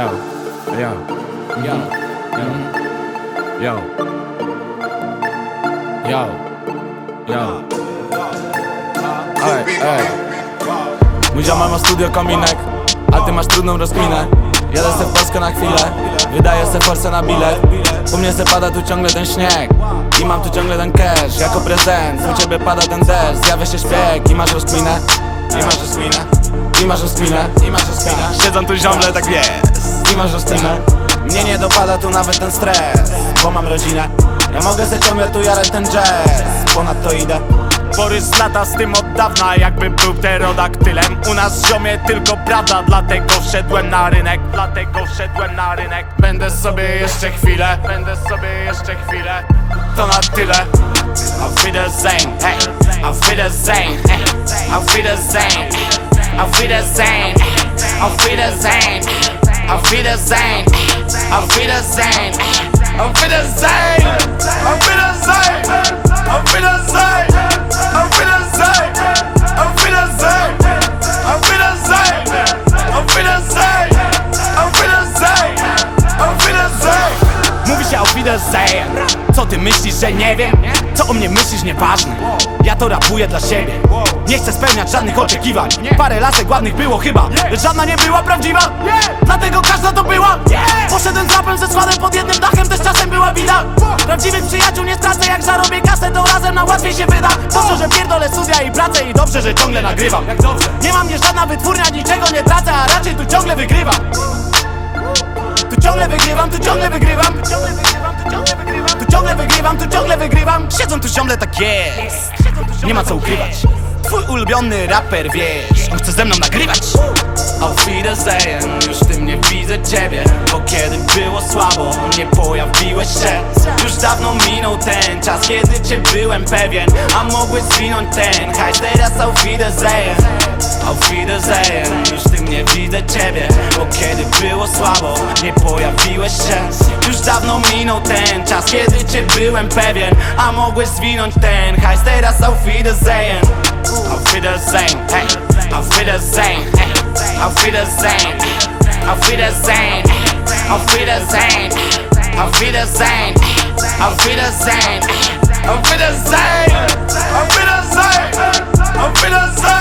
Yo, yo, yo, yo, yo, yo. Ej, ej. Mój ziomal ma studio kominek, a ty masz trudną rozkminę. Jadę se w Polskę na chwilę, wydaję se forsę na bilet. U mnie se pada tu ciągle ten śnieg i mam tu ciągle ten cash jako prezent. U ciebie pada ten deszcz, zjawia się śpieg i masz rozkminę, i masz rozkminę, i masz rozkminę, i masz rozkminę. Siedzą tu ziomle, tak jest, i masz rozkminę. Mnie nie dopada tu nawet ten stres, bo mam rodzinę. Ja mogę se ciągle tu jarać ten jazz, ponadto idę. Borys lata z tym od dawna, jakby był pterodaktylem U nas ziomie tylko prawda, dlatego wszedłem na rynek. Dlatego wszedłem na rynek. Będę sobie jeszcze chwilę, będę sobie jeszcze chwilę. To na tyle. Auf Wiedersehen, hey. Auf Wiedersehen, hey. Auf Wiedersehen, Auf Wiedersehen, Auf Wiedersehen Auf Wiedersehen, Auf Wiedersehen Auf Wiedersehen, Auf Wiedersehen, Auf Wiedersehen myślisz, że nie wiem? Co o mnie myślisz, nieważne. Ja to rapuję dla siebie. Nie chcę spełniać żadnych oczekiwań. Parę lasek ładnych było chyba, lecz żadna nie była prawdziwa. Dlatego każda to była. Poszedłem z rapem ze składem pod jednym dachem, też czasem była wina. Prawdziwych przyjaciół nie stracę, jak zarobię kasę, to razem na łatwiej się wyda. Dobrze, że pierdolę studia i pracę i dobrze, że ciągle nagrywam. Nie mam mnie żadna wytwórnia, niczego nie tracę, a raczej tu ciągle wygrywam. Tu ciągle wygrywam, tu ciągle wygrywam Tu ciągle wygrywam, tu ciągle wygrywam ciągle wygrywam, tu ciągle wygrywam. Siedzą tu ciągle tak jest. Nie ma co ukrywać. Twój ulubiony raper, wiesz On chce ze mną nagrywać. Auf Wiedersehen, już tym nie widzę ciebie. Bo kiedy było słabo, nie pojawiłeś się. Już dawno minął ten czas, kiedy cię byłem pewien. A mogłeś zwinąć ten hajs, teraz auf Wiedersehen Auf Wiedersehen, widzę ciebie Bo kiedy było słabo, nie pojawiłeś się Już dawno minął ten czas, kiedy cię byłem pewien A mogłeś zwinąć ten hajs, teraz auf Wiedersehen Auf Wiedersehen, hey Auf Wiedersehen, hey Auf Wiedersehen, auf Wiedersehen, auf Wiedersehen, auf Wiedersehen, auf Wiedersehen, auf Wiedersehen, auf Wiedersehen, auf Wiedersehen.